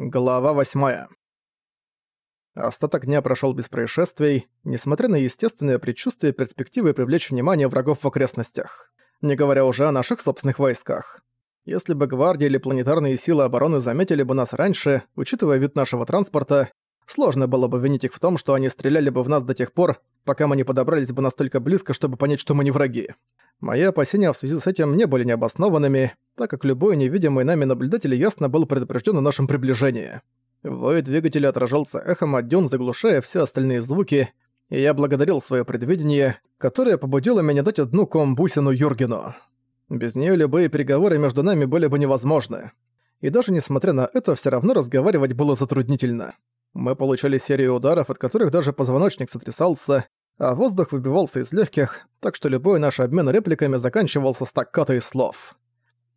Глава 8. Остаток дня прошел без происшествий, несмотря на естественное предчувствие перспективы привлечь внимание врагов в окрестностях. Не говоря уже о наших собственных войсках. Если бы гвардия или планетарные силы обороны заметили бы нас раньше, учитывая вид нашего транспорта, сложно было бы винить их в том, что они стреляли бы в нас до тех пор, пока мы не подобрались бы настолько близко, чтобы понять, что мы не враги. Мои опасения в связи с этим не были необоснованными, так как любой невидимый нами наблюдатель ясно был предупрежден о нашем приближении. Вой двигателя отражался эхом от дюн, заглушая все остальные звуки, и я благодарил свое предвидение, которое побудило меня дать одну комбусину Юргену. Без нее любые переговоры между нами были бы невозможны. И даже несмотря на это, все равно разговаривать было затруднительно. Мы получали серию ударов, от которых даже позвоночник сотрясался, а воздух выбивался из легких, так что любой наш обмен репликами заканчивался стаккато из слов.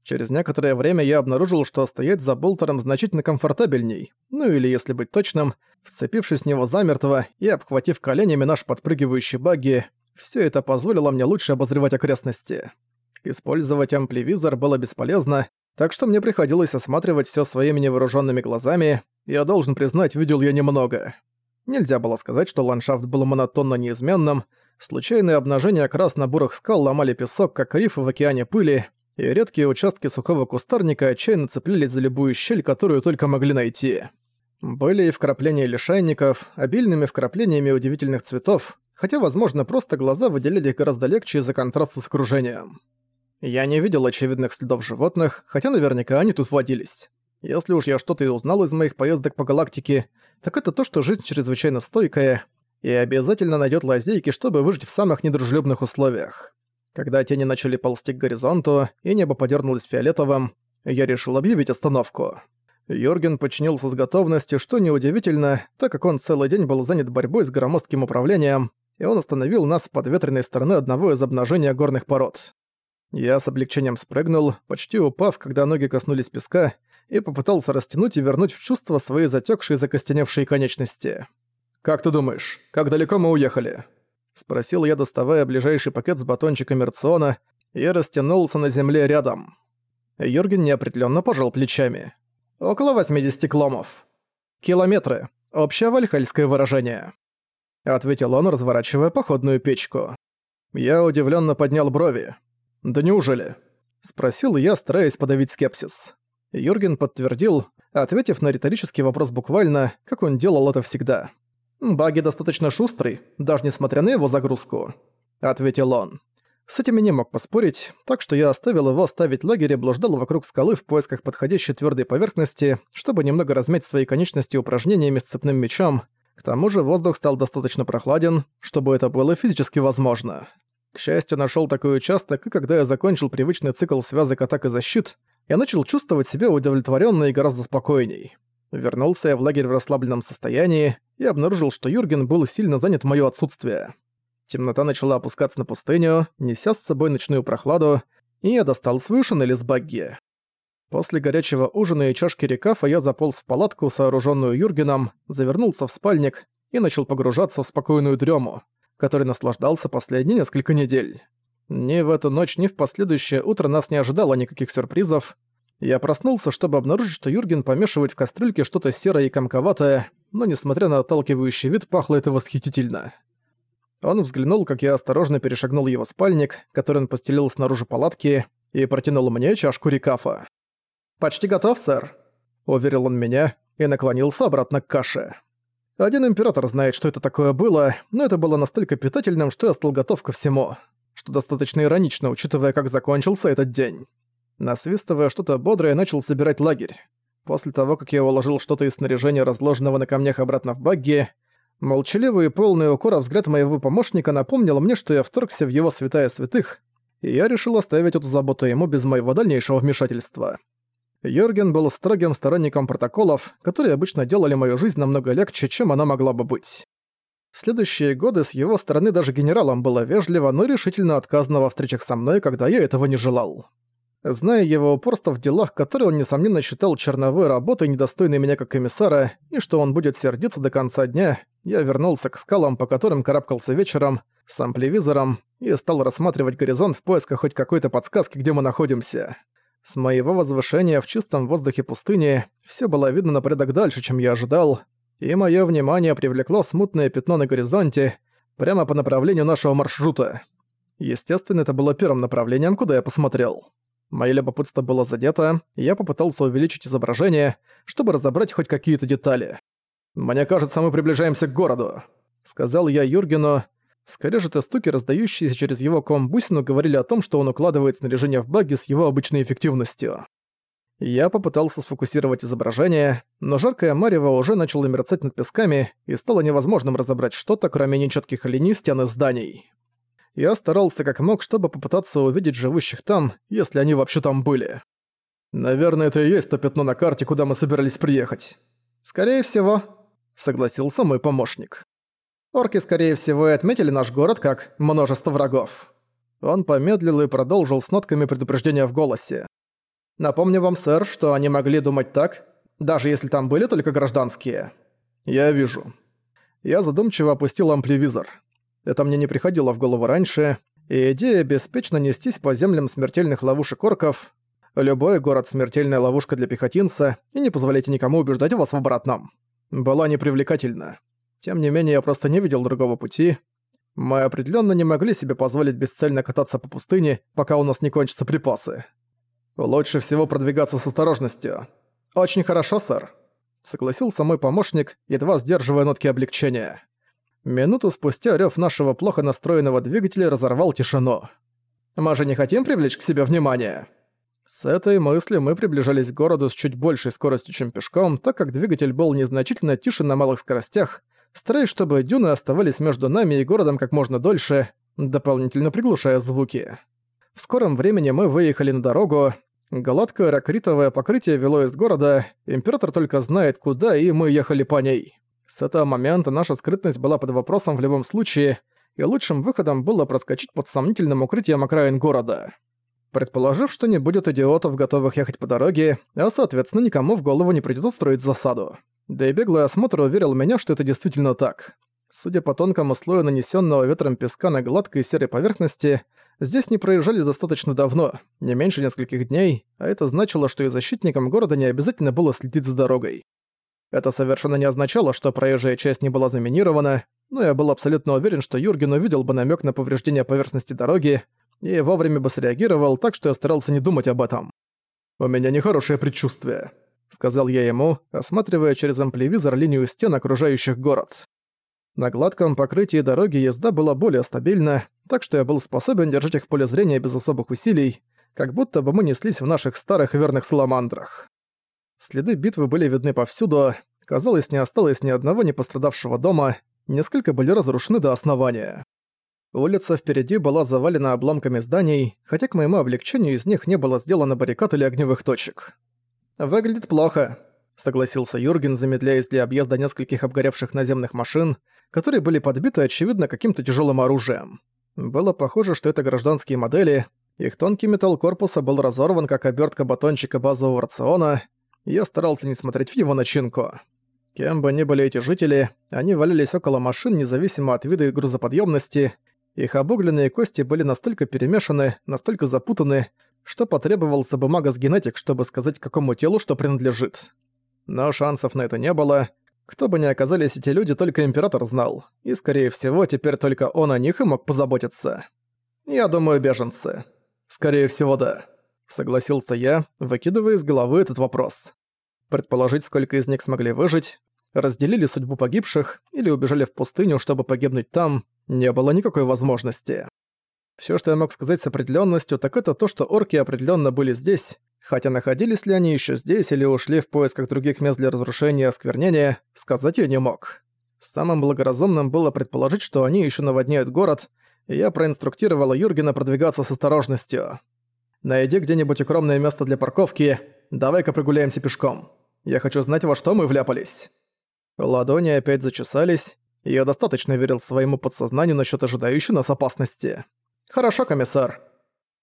Через некоторое время я обнаружил, что стоять за болтером значительно комфортабельней, ну или, если быть точным, вцепившись в него замертво и обхватив коленями наш подпрыгивающий багги, все это позволило мне лучше обозревать окрестности. Использовать ампливизор было бесполезно, так что мне приходилось осматривать все своими невооруженными глазами, я должен признать, видел я немного. Нельзя было сказать, что ландшафт был монотонно неизменным, случайные обнажения красно-бурых скал ломали песок, как рифы в океане пыли, и редкие участки сухого кустарника отчаянно цеплялись за любую щель, которую только могли найти. Были и вкрапления лишайников, обильными вкраплениями удивительных цветов, хотя, возможно, просто глаза выделяли их гораздо легче из-за контраста с окружением. Я не видел очевидных следов животных, хотя наверняка они тут водились. Если уж я что-то и узнал из моих поездок по галактике, так это то, что жизнь чрезвычайно стойкая и обязательно найдет лазейки, чтобы выжить в самых недружелюбных условиях. Когда тени начали ползти к горизонту, и небо подернулось фиолетовым, я решил объявить остановку. Йорген подчинился с готовностью, что неудивительно, так как он целый день был занят борьбой с громоздким управлением, и он остановил нас с подветренной стороны одного из обнажения горных пород. Я с облегчением спрыгнул, почти упав, когда ноги коснулись песка, и попытался растянуть и вернуть в чувство свои затекшие закостеневшие конечности. «Как ты думаешь, как далеко мы уехали?» Спросил я, доставая ближайший пакет с батончиками рациона, и растянулся на земле рядом. Йорген неопределенно пожал плечами. «Около 80 кломов». «Километры. Общее вальхальское выражение», — ответил он, разворачивая походную печку. Я удивленно поднял брови. «Да неужели?» — спросил я, стараясь подавить скепсис. Юрген подтвердил, ответив на риторический вопрос буквально, как он делал это всегда. «Баги достаточно шустрый, даже несмотря на его загрузку», — ответил он. С этим я не мог поспорить, так что я оставил его ставить лагерь и блуждал вокруг скалы в поисках подходящей твердой поверхности, чтобы немного размять свои конечности упражнениями с цепным мечом. К тому же воздух стал достаточно прохладен, чтобы это было физически возможно. К счастью, нашел такой участок, и когда я закончил привычный цикл связок атак и защит, я начал чувствовать себя удовлетворенно и гораздо спокойней. Вернулся я в лагерь в расслабленном состоянии и обнаружил, что Юрген был сильно занят в моё отсутствие. Темнота начала опускаться на пустыню, неся с собой ночную прохладу, и я достал свою шинель из багги. После горячего ужина и чашки рекафа я заполз в палатку, сооруженную Юргеном, завернулся в спальник и начал погружаться в спокойную дрему, которой наслаждался последние несколько недель. Ни в эту ночь, ни в последующее утро нас не ожидало никаких сюрпризов. Я проснулся, чтобы обнаружить, что Юрген помешивает в кастрюльке что-то серое и комковатое, но, несмотря на отталкивающий вид, пахло это восхитительно. Он взглянул, как я осторожно перешагнул его спальник, который он постелил снаружи палатки, и протянул мне чашку рекафа. «Почти готов, сэр», — уверил он меня и наклонился обратно к каше. Один император знает, что это такое было, но это было настолько питательным, что я стал готов ко всему что достаточно иронично, учитывая, как закончился этот день. Насвистывая что-то бодрое, начал собирать лагерь. После того, как я уложил что-то из снаряжения, разложенного на камнях обратно в багги, молчаливый и полный укора взгляд моего помощника напомнил мне, что я вторгся в его святая святых, и я решил оставить эту заботу ему без моего дальнейшего вмешательства. Йорген был строгим сторонником протоколов, которые обычно делали мою жизнь намного легче, чем она могла бы быть. В следующие годы с его стороны даже генералам было вежливо, но решительно отказано во встречах со мной, когда я этого не желал. Зная его упорство в делах, которые он, несомненно, считал черновой работой, недостойной меня как комиссара, и что он будет сердиться до конца дня, я вернулся к скалам, по которым карабкался вечером, с ампливизором, и стал рассматривать горизонт в поисках хоть какой-то подсказки, где мы находимся. С моего возвышения в чистом воздухе пустыни все было видно на порядок дальше, чем я ожидал, и мое внимание привлекло смутное пятно на горизонте прямо по направлению нашего маршрута. Естественно, это было первым направлением, куда я посмотрел. Моё любопытство было задето, и я попытался увеличить изображение, чтобы разобрать хоть какие-то детали. «Мне кажется, мы приближаемся к городу», — сказал я Юргену. Скорежеты стуки, раздающиеся через его комбусину, говорили о том, что он укладывает снаряжение в баги с его обычной эффективностью. Я попытался сфокусировать изображение, но жаркое марево уже начало мерцать над песками, и стало невозможным разобрать что-то, кроме нечетких линий стены зданий. Я старался как мог, чтобы попытаться увидеть живущих там, если они вообще там были. «Наверное, это и есть то пятно на карте, куда мы собирались приехать». «Скорее всего», — согласился мой помощник. «Орки, скорее всего, и отметили наш город как множество врагов». Он помедлил и продолжил с нотками предупреждения в голосе. «Напомню вам, сэр, что они могли думать так, даже если там были только гражданские». «Я вижу». Я задумчиво опустил ампливизор. Это мне не приходило в голову раньше, и идея беспечно нестись по землям смертельных ловушек орков Любой город — смертельная ловушка для пехотинца, и не позволяйте никому убеждать вас в обратном. Была непривлекательна. Тем не менее, я просто не видел другого пути. Мы определенно не могли себе позволить бесцельно кататься по пустыне, пока у нас не кончатся припасы. Лучше всего продвигаться с осторожностью. Очень хорошо, сэр. Согласился мой помощник, едва сдерживая нотки облегчения. Минуту спустя рёв нашего плохо настроенного двигателя разорвал тишину. «Мы же не хотим привлечь к себе внимание?» С этой мыслью мы приближались к городу с чуть большей скоростью, чем пешком, так как двигатель был незначительно тише на малых скоростях, стараясь, чтобы дюны оставались между нами и городом как можно дольше, дополнительно приглушая звуки. В скором времени мы выехали на дорогу, гладкое ракритовое покрытие вело из города, император только знает куда, и мы ехали по ней. С этого момента наша скрытность была под вопросом в любом случае, и лучшим выходом было проскочить под сомнительным укрытием окраин города. Предположив, что не будет идиотов, готовых ехать по дороге, а соответственно никому в голову не придёт устроить засаду. Да и беглый осмотр уверил меня, что это действительно так. Судя по тонкому слою нанесенного ветром песка на гладкой серой поверхности, здесь не проезжали достаточно давно, не меньше нескольких дней, а это значило, что и защитникам города не обязательно было следить за дорогой. Это совершенно не означало, что проезжая часть не была заминирована, но я был абсолютно уверен, что Юрген увидел бы намек на повреждение поверхности дороги и вовремя бы среагировал, так что я старался не думать об этом. «У меня нехорошее предчувствие», — сказал я ему, осматривая через ампливизор линию стен, окружающих город. На гладком покрытии дороги езда была более стабильна, так что я был способен держать их в поле зрения без особых усилий, как будто бы мы неслись в наших старых верных саламандрах. Следы битвы были видны повсюду, казалось, не осталось ни одного не пострадавшего дома, несколько были разрушены до основания. Улица впереди была завалена обломками зданий, хотя к моему облегчению из них не было сделано баррикад или огневых точек. «Выглядит плохо», — согласился Юрген, замедляясь для объезда нескольких обгоревших наземных машин, которые были подбиты, очевидно, каким-то тяжелым оружием. Было похоже, что это гражданские модели, их тонкий металл корпуса был разорван, как обертка батончика базового рациона, я старался не смотреть в его начинку. Кем бы ни были эти жители, они валялись около машин независимо от вида и грузоподъемности. Их обугленные кости были настолько перемешаны, настолько запутаны, что потребовался бы магос-генетик, чтобы сказать, какому телу что принадлежит. Но шансов на это не было. Кто бы ни оказались эти люди, только Император знал. И, скорее всего, теперь только он о них и мог позаботиться. Я думаю, беженцы. Скорее всего, да согласился я, выкидывая из головы этот вопрос. Предположить, сколько из них смогли выжить, разделили судьбу погибших или убежали в пустыню, чтобы погибнуть там, не было никакой возможности. Все, что я мог сказать с определенностью, так это то, что орки определенно были здесь, хотя находились ли они еще здесь или ушли в поисках других мест для разрушения и осквернения, сказать я не мог. Самым благоразумным было предположить, что они еще наводняют город, и я проинструктировала Юргена продвигаться с осторожностью. Найди где-нибудь укромное место для парковки. Давай-ка прогуляемся пешком. Я хочу знать, во что мы вляпались». Ладони опять зачесались, и я достаточно верил своему подсознанию насчет ожидающей нас опасности. «Хорошо, комиссар».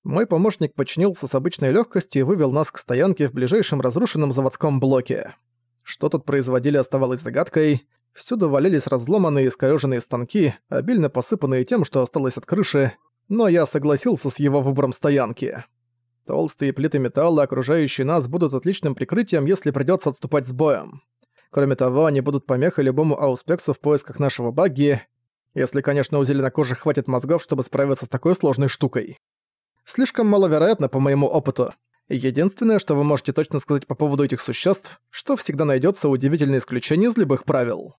Мой помощник подчинился с обычной легкостью и вывел нас к стоянке в ближайшем разрушенном заводском блоке. Что тут производили, оставалось загадкой. Всюду валялись разломанные и искорёженные станки, обильно посыпанные тем, что осталось от крыши, но я согласился с его выбором стоянки. Толстые плиты металла, окружающие нас, будут отличным прикрытием, если придётся отступать с боем. Кроме того, они будут помехой любому ауспексу в поисках нашего багги, если, конечно, у зеленокожих хватит мозгов, чтобы справиться с такой сложной штукой. Слишком маловероятно по моему опыту. Единственное, что вы можете точно сказать по поводу этих существ, что всегда найдется удивительное исключение из любых правил.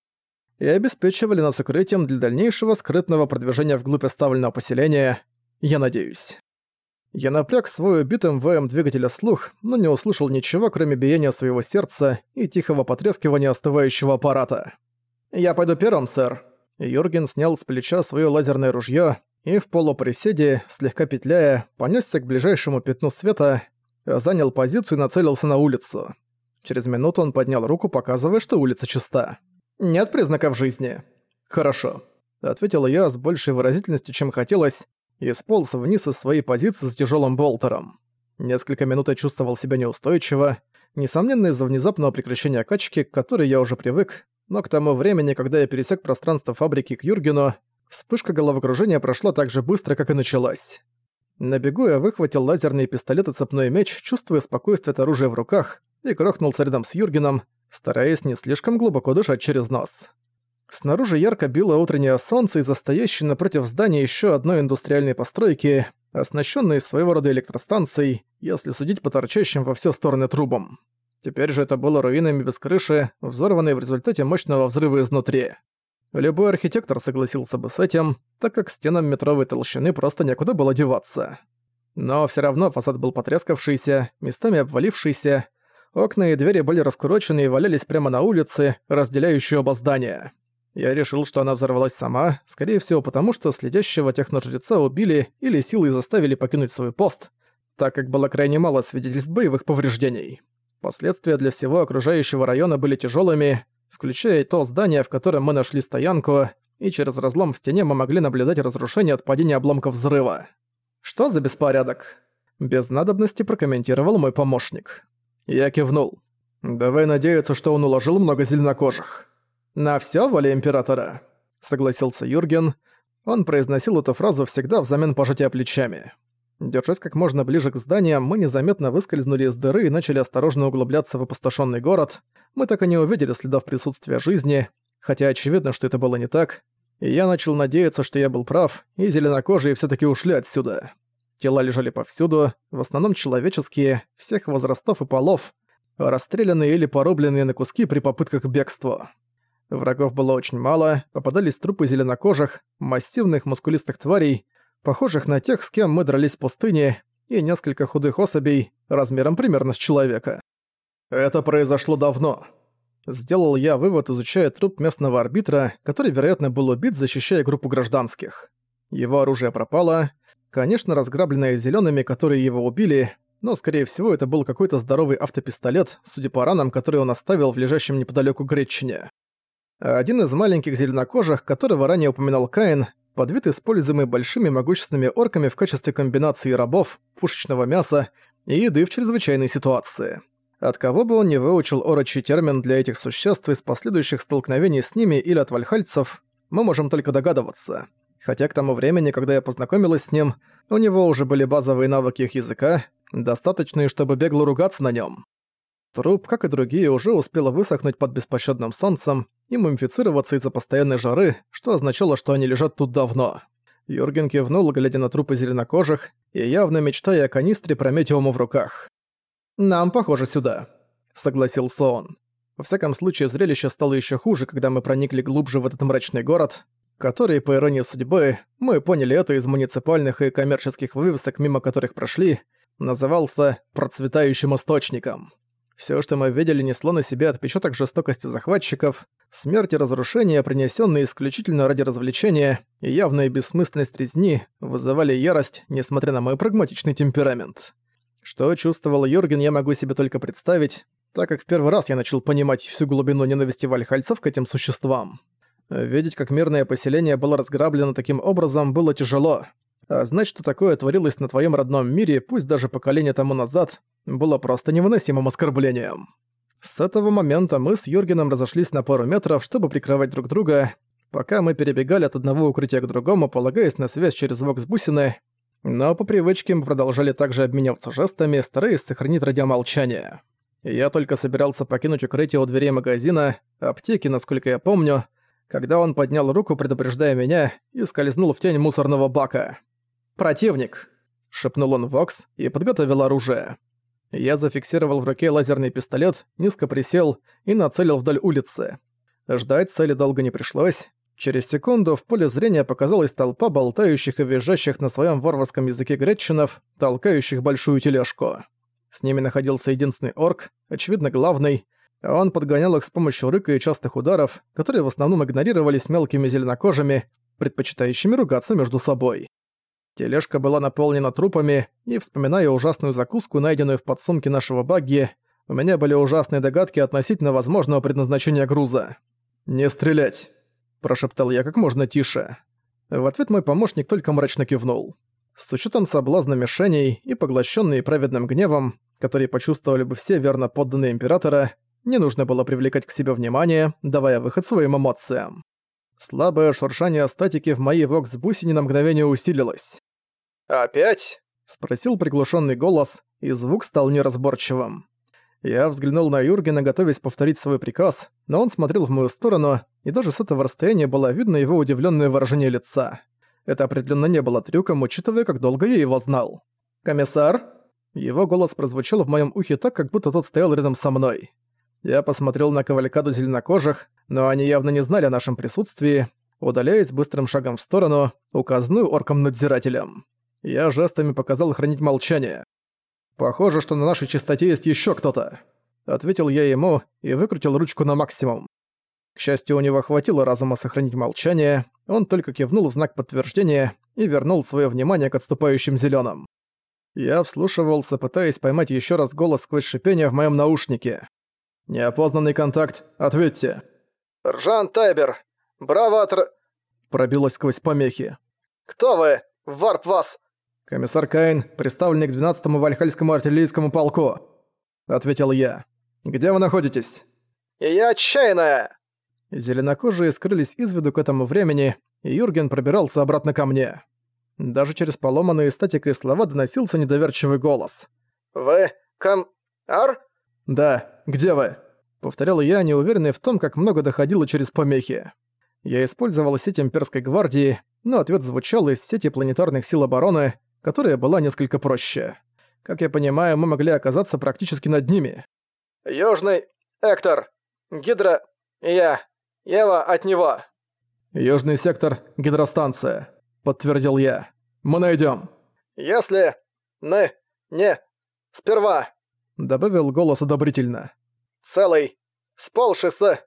И обеспечивали нас укрытием для дальнейшего скрытного продвижения вглубь оставленного поселения, я надеюсь. Я напряг свой убитым воем двигателя слух, но не услышал ничего, кроме биения своего сердца и тихого потрескивания остывающего аппарата. «Я пойду первым, сэр». Юрген снял с плеча свое лазерное ружье и в полуприседе, слегка петляя, понесся к ближайшему пятну света, занял позицию и нацелился на улицу. Через минуту он поднял руку, показывая, что улица чиста. «Нет признаков жизни». «Хорошо», — ответил я с большей выразительностью, чем хотелось, и сполз вниз из своей позиции с тяжелым болтером. Несколько минут я чувствовал себя неустойчиво, несомненно из-за внезапного прекращения качки, к которой я уже привык, но к тому времени, когда я пересек пространство фабрики к Юргену, вспышка головокружения прошла так же быстро, как и началась. На бегу я выхватил лазерный пистолет и цепной меч, чувствуя спокойствие от оружия в руках, и крохнулся рядом с Юргеном, стараясь не слишком глубоко дышать через нос. Снаружи ярко било утреннее солнце из-за стоящей напротив здания еще одной индустриальной постройки, оснащенной своего рода электростанцией, если судить по торчащим во все стороны трубам. Теперь же это было руинами без крыши, взорванной в результате мощного взрыва изнутри. Любой архитектор согласился бы с этим, так как стенам метровой толщины просто некуда было деваться. Но все равно фасад был потрескавшийся, местами обвалившийся, окна и двери были раскурочены и валялись прямо на улице, разделяющей оба здания. Я решил, что она взорвалась сама, скорее всего потому, что следящего техножреца убили или силой заставили покинуть свой пост, так как было крайне мало свидетельств боевых повреждений. Последствия для всего окружающего района были тяжелыми, включая и то здание, в котором мы нашли стоянку, и через разлом в стене мы могли наблюдать разрушение от падения обломков взрыва. «Что за беспорядок?» Без надобности прокомментировал мой помощник. Я кивнул. «Давай надеяться, что он уложил много зеленокожих». «На всё воля Императора», — согласился Юрген. Он произносил эту фразу всегда взамен пожатия плечами. Держась как можно ближе к зданиям, мы незаметно выскользнули из дыры и начали осторожно углубляться в опустошенный город. Мы так и не увидели следов присутствия жизни, хотя очевидно, что это было не так. И я начал надеяться, что я был прав, и зеленокожие все таки ушли отсюда. Тела лежали повсюду, в основном человеческие, всех возрастов и полов, расстрелянные или порубленные на куски при попытках бегства. Врагов было очень мало, попадались трупы зеленокожих, массивных мускулистых тварей, похожих на тех, с кем мы дрались в пустыне, и несколько худых особей, размером примерно с человека. Это произошло давно. Сделал я вывод, изучая труп местного арбитра, который, вероятно, был убит, защищая группу гражданских. Его оружие пропало, конечно, разграбленное зелеными, которые его убили, но, скорее всего, это был какой-то здоровый автопистолет, судя по ранам, которые он оставил в лежащем неподалеку Гречине. Один из маленьких зеленокожих, которого ранее упоминал Каин, под вид используемый большими могущественными орками в качестве комбинации рабов, пушечного мяса и еды в чрезвычайной ситуации. От кого бы он не выучил орочий термин для этих существ из последующих столкновений с ними или от вальхальцев, мы можем только догадываться. Хотя к тому времени, когда я познакомилась с ним, у него уже были базовые навыки их языка, достаточные, чтобы бегло ругаться на нем. Труп, как и другие, уже успел высохнуть под беспощадным солнцем и мумифицироваться из-за постоянной жары, что означало, что они лежат тут давно. Юрген кивнул, глядя на трупы зеленокожих, и явно мечтая о канистре Прометиума в руках. «Нам, похоже, сюда», — согласился он. Во всяком случае, зрелище стало еще хуже, когда мы проникли глубже в этот мрачный город, который, по иронии судьбы, мы поняли это из муниципальных и коммерческих вывесок, мимо которых прошли, назывался «процветающим источником». Все, что мы видели, несло на себе отпечаток жестокости захватчиков, смерть и разрушения, принесенные исключительно ради развлечения, и явная бессмысленность резни вызывали ярость, несмотря на мой прагматичный темперамент. Что чувствовал Йорген, я могу себе только представить, так как в первый раз я начал понимать всю глубину ненависти вальхальцев к этим существам. Видеть, как мирное поселение было разграблено таким образом, было тяжело. А знать, что такое творилось на твоем родном мире, пусть даже поколение тому назад, было просто невыносимым оскорблением. С этого момента мы с Юргеном разошлись на пару метров, чтобы прикрывать друг друга, пока мы перебегали от одного укрытия к другому, полагаясь на связь через вокс бусины. Но по привычке мы продолжали также обмениваться жестами, стараясь сохранить радиомолчание. Я только собирался покинуть укрытие у дверей магазина, аптеки, насколько я помню, когда он поднял руку, предупреждая меня, и скользнул в тень мусорного бака. «Противник!» — шепнул он Вокс и подготовил оружие. Я зафиксировал в руке лазерный пистолет, низко присел и нацелил вдоль улицы. Ждать цели долго не пришлось. Через секунду в поле зрения показалась толпа болтающих и визжащих на своем варварском языке гречинов, толкающих большую тележку. С ними находился единственный орк, очевидно главный, а он подгонял их с помощью рыка и частых ударов, которые в основном игнорировались мелкими зеленокожими, предпочитающими ругаться между собой. Тележка была наполнена трупами, и, вспоминая ужасную закуску, найденную в подсумке нашего багги, у меня были ужасные догадки относительно возможного предназначения груза. «Не стрелять!» – прошептал я как можно тише. В ответ мой помощник только мрачно кивнул. С учетом соблазна мишеней и поглощенные праведным гневом, которые почувствовали бы все верно подданные Императора, не нужно было привлекать к себе внимание, давая выход своим эмоциям. Слабое шуршание статики в моей вокс-бусине на мгновение усилилось. «Опять?» — спросил приглушенный голос, и звук стал неразборчивым. Я взглянул на Юргена, готовясь повторить свой приказ, но он смотрел в мою сторону, и даже с этого расстояния было видно его удивленное выражение лица. Это определенно не было трюком, учитывая, как долго я его знал. «Комиссар?» Его голос прозвучал в моем ухе так, как будто тот стоял рядом со мной. Я посмотрел на кавалькаду зеленокожих, но они явно не знали о нашем присутствии, удаляясь быстрым шагом в сторону, указанную орком-надзирателем. Я жестами показал хранить молчание. «Похоже, что на нашей частоте есть еще кто-то», — ответил я ему и выкрутил ручку на максимум. К счастью, у него хватило разума сохранить молчание, он только кивнул в знак подтверждения и вернул свое внимание к отступающим зеленым. Я вслушивался, пытаясь поймать еще раз голос сквозь шипение в моем наушнике. «Неопознанный контакт, ответьте». «Ржан Тайбер! Браво отр...» Пробилось сквозь помехи. «Кто вы? Варп вас!» «Комиссар Каин, представленник 12-му Вальхальскому артиллерийскому полку», — ответил я. «Где вы находитесь?» «Я отчаянная!» Зеленокожие скрылись из виду к этому времени, и Юрген пробирался обратно ко мне. Даже через поломанные статикой слова доносился недоверчивый голос. «Вы... ком... ар?» «Да, где вы?» Повторял я, неуверенный в том, как много доходило через помехи. Я использовал сеть имперской гвардии, но ответ звучал из сети планетарных сил обороны, которая была несколько проще. Как я понимаю, мы могли оказаться практически над ними. «Южный... Эктор... Гидро... Я... Ева от него...» «Южный сектор... Гидростанция», — подтвердил я. «Мы найдем. «Если... Не... Не... Сперва...» добавил голос одобрительно. «Целый! С полшессе!»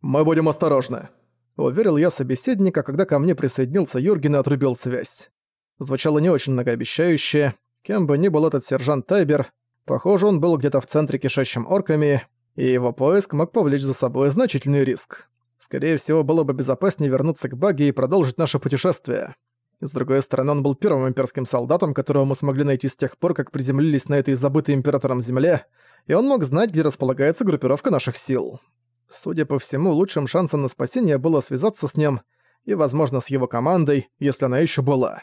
«Мы будем осторожны», — уверил я собеседника, когда ко мне присоединился Юрген и отрубил связь. Звучало не очень многообещающе. Кем бы ни был этот сержант Тайбер, похоже, он был где-то в центре кишащим орками, и его поиск мог повлечь за собой значительный риск. Скорее всего, было бы безопаснее вернуться к Баге и продолжить наше путешествие. С другой стороны, он был первым имперским солдатом, которого мы смогли найти с тех пор, как приземлились на этой забытой императором земле, и он мог знать, где располагается группировка наших сил. Судя по всему, лучшим шансом на спасение было связаться с ним и, возможно, с его командой, если она еще была.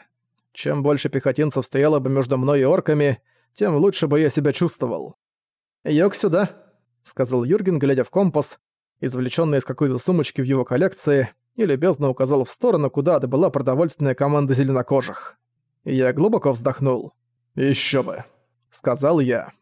Чем больше пехотинцев стояло бы между мной и орками, тем лучше бы я себя чувствовал. «Йог сюда», — сказал Юрген, глядя в компас, извлечённый из какой-то сумочки в его коллекции, и любезно указал в сторону, куда отбыла продовольственная команда зеленокожих. я глубоко вздохнул. «Ещё бы», — сказал я.